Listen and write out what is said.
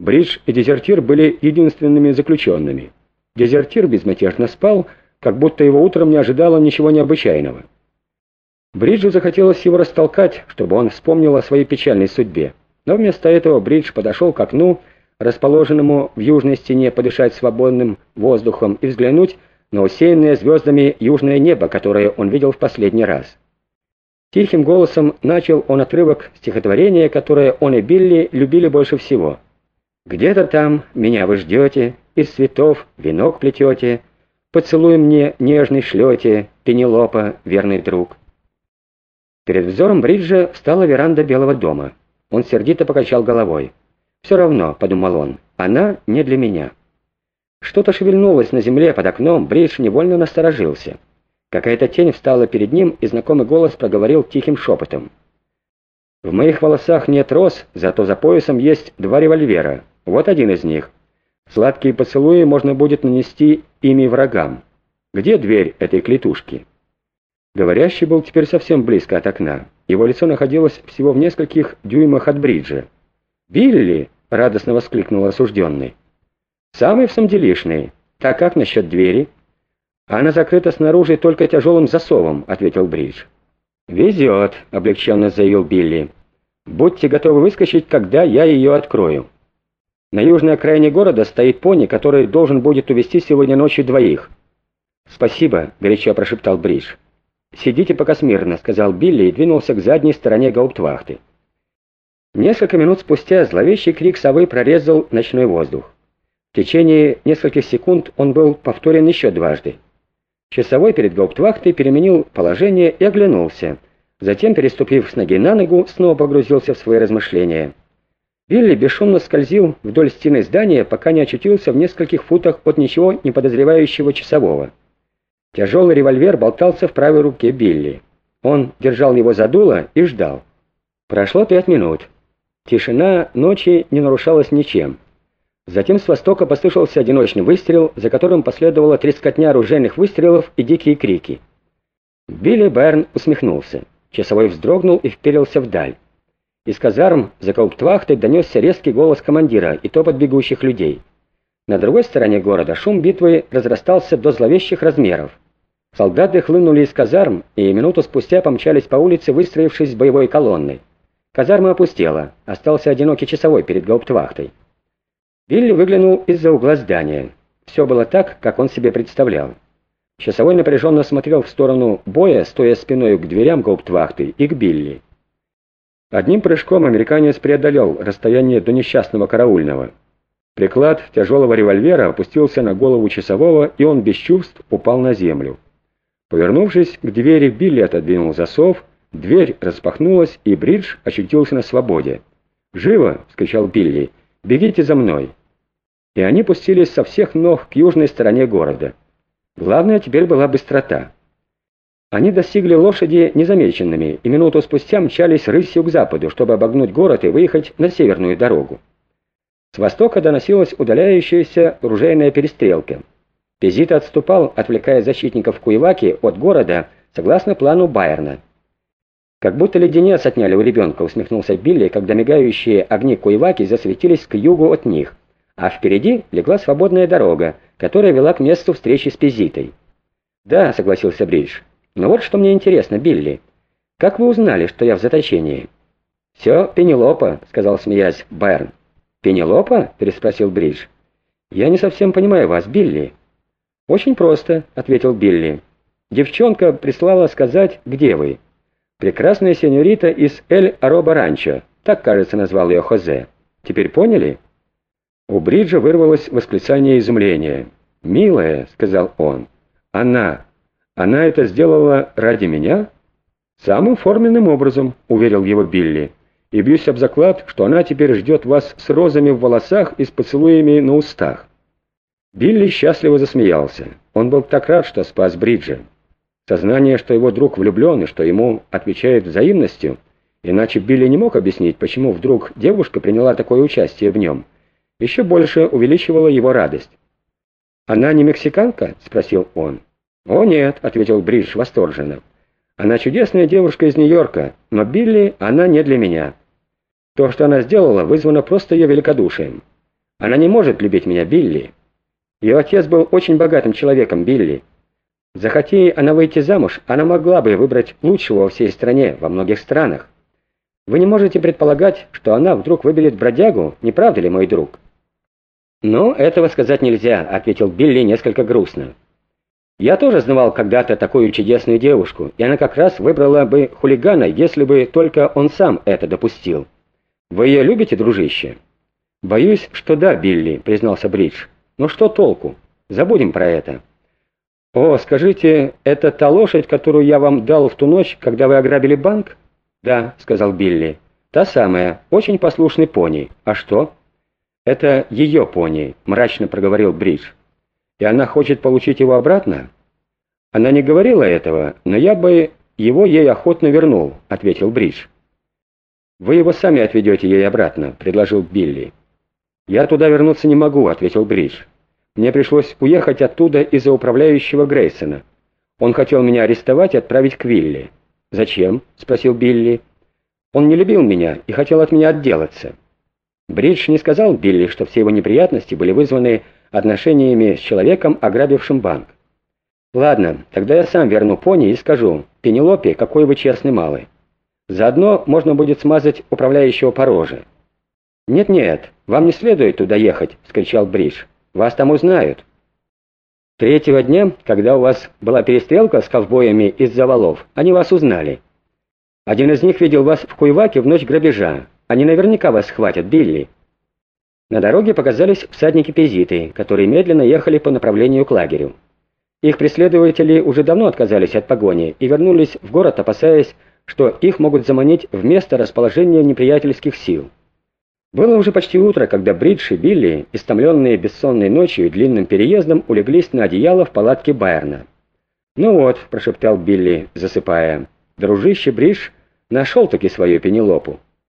Бридж и дезертир были единственными заключенными. Дезертир безмятежно спал, как будто его утром не ожидало ничего необычайного. Бриджу захотелось его растолкать, чтобы он вспомнил о своей печальной судьбе. Но вместо этого Бридж подошел к окну, расположенному в южной стене, подышать свободным воздухом и взглянуть на усеянное звездами южное небо, которое он видел в последний раз. Тихим голосом начал он отрывок стихотворения, которое он и Билли любили больше всего. «Где-то там меня вы ждете, из цветов венок плетете, поцелуй мне нежный шлете, Пенелопа, верный друг». Перед взором Бриджа встала веранда Белого дома. Он сердито покачал головой. «Все равно», — подумал он, — «она не для меня». Что-то шевельнулось на земле под окном, Бридж невольно насторожился. Какая-то тень встала перед ним, и знакомый голос проговорил тихим шепотом. «В моих волосах нет роз, зато за поясом есть два револьвера. Вот один из них. Сладкие поцелуи можно будет нанести ими врагам. Где дверь этой клетушки?» Говорящий был теперь совсем близко от окна. Его лицо находилось всего в нескольких дюймах от бриджа. «Билли!» — радостно воскликнул осужденный. «Самый в самом Так как насчет двери?» «Она закрыта снаружи только тяжелым засовом», — ответил Бридж. «Везет», — облегченно заявил Билли. «Будьте готовы выскочить, когда я ее открою». На южной окраине города стоит пони, который должен будет увезти сегодня ночью двоих. «Спасибо», — горячо прошептал Бридж. «Сидите пока смирно», — сказал Билли и двинулся к задней стороне гауптвахты. Несколько минут спустя зловещий крик совы прорезал ночной воздух. В течение нескольких секунд он был повторен еще дважды. Часовой перед гауптвахтой переменил положение и оглянулся. Затем, переступив с ноги на ногу, снова погрузился в свои размышления. Билли бесшумно скользил вдоль стены здания, пока не очутился в нескольких футах от ничего не подозревающего часового. Тяжелый револьвер болтался в правой руке Билли. Он держал его за дуло и ждал. Прошло пять минут. Тишина ночи не нарушалась ничем. Затем с востока послышался одиночный выстрел, за которым последовала трескотня оружейных выстрелов и дикие крики. Билли Берн усмехнулся. Часовой вздрогнул и вперился вдаль. Из казарм за кауптвахтой донесся резкий голос командира и топот бегущих людей. На другой стороне города шум битвы разрастался до зловещих размеров. Солдаты хлынули из казарм и минуту спустя помчались по улице, выстроившись боевой колонной. Казарма опустела, остался одинокий часовой перед гауптвахтой. Билли выглянул из-за угла здания. Все было так, как он себе представлял. Часовой напряженно смотрел в сторону боя, стоя спиной к дверям гауптвахты и к Билли. Одним прыжком американец преодолел расстояние до несчастного караульного. Приклад тяжелого револьвера опустился на голову часового, и он без чувств упал на землю. Повернувшись к двери, Билли отодвинул засов, дверь распахнулась, и Бридж очутился на свободе. «Живо!» — вскричал Билли. «Бегите за мной!» и они пустились со всех ног к южной стороне города. Главное теперь была быстрота. Они достигли лошади незамеченными и минуту спустя мчались рысью к западу, чтобы обогнуть город и выехать на северную дорогу. С востока доносилась удаляющаяся оружейная перестрелка. Пезит отступал, отвлекая защитников Куеваки от города, согласно плану Байерна. «Как будто леденец отняли у ребенка», — усмехнулся Билли, когда мигающие огни Куеваки засветились к югу от них а впереди легла свободная дорога, которая вела к месту встречи с Пезитой. «Да», — согласился Бридж, — «но вот что мне интересно, Билли. Как вы узнали, что я в заточении?» «Все Пенелопа», — сказал, смеясь, Байрон. «Пенелопа?» — переспросил Бридж. «Я не совсем понимаю вас, Билли». «Очень просто», — ответил Билли. «Девчонка прислала сказать, где вы. Прекрасная сеньорита из Эль-Ароба Ранчо, так, кажется, назвал ее Хозе. Теперь поняли?» У Бриджа вырвалось восклицание изумления. «Милая», — сказал он, — «она, она это сделала ради меня?» «Самым форменным образом», — уверил его Билли. «И бьюсь об заклад, что она теперь ждет вас с розами в волосах и с поцелуями на устах». Билли счастливо засмеялся. Он был так рад, что спас Бриджа. Сознание, что его друг влюблен и что ему отвечает взаимностью, иначе Билли не мог объяснить, почему вдруг девушка приняла такое участие в нем — еще больше увеличивала его радость. «Она не мексиканка?» — спросил он. «О, нет», — ответил Бридж восторженно. «Она чудесная девушка из Нью-Йорка, но Билли она не для меня. То, что она сделала, вызвано просто ее великодушием. Она не может любить меня, Билли. Ее отец был очень богатым человеком, Билли. Захоти она выйти замуж, она могла бы выбрать лучшего во всей стране, во многих странах. Вы не можете предполагать, что она вдруг выберет бродягу, не правда ли, мой друг?» «Ну, этого сказать нельзя», — ответил Билли несколько грустно. «Я тоже знавал когда-то такую чудесную девушку, и она как раз выбрала бы хулигана, если бы только он сам это допустил. Вы ее любите, дружище?» «Боюсь, что да, Билли», — признался Бридж. «Но что толку? Забудем про это». «О, скажите, это та лошадь, которую я вам дал в ту ночь, когда вы ограбили банк?» «Да», — сказал Билли. «Та самая, очень послушный пони. А что?» «Это ее пони», — мрачно проговорил Бридж. «И она хочет получить его обратно?» «Она не говорила этого, но я бы его ей охотно вернул», — ответил Бридж. «Вы его сами отведете ей обратно», — предложил Билли. «Я туда вернуться не могу», — ответил Бридж. «Мне пришлось уехать оттуда из-за управляющего Грейсона. Он хотел меня арестовать и отправить к Вилли». «Зачем?» — спросил Билли. «Он не любил меня и хотел от меня отделаться». Бридж не сказал Билли, что все его неприятности были вызваны отношениями с человеком, ограбившим банк. «Ладно, тогда я сам верну пони и скажу, Пенелопе, какой вы честный малый. Заодно можно будет смазать управляющего по роже». «Нет-нет, вам не следует туда ехать», — вскричал Бридж. «Вас там узнают». Третьего дня, когда у вас была перестрелка с ковбоями из-за валов, они вас узнали. Один из них видел вас в Куйваке в ночь грабежа. Они наверняка вас схватят, Билли. На дороге показались всадники-пезиты, которые медленно ехали по направлению к лагерю. Их преследователи уже давно отказались от погони и вернулись в город, опасаясь, что их могут заманить в место расположения неприятельских сил. Было уже почти утро, когда Бридж и Билли, истомленные бессонной ночью и длинным переездом, улеглись на одеяло в палатке Байерна. «Ну вот», — прошептал Билли, засыпая, — «дружище Бридж нашел-таки свою Пенелопу».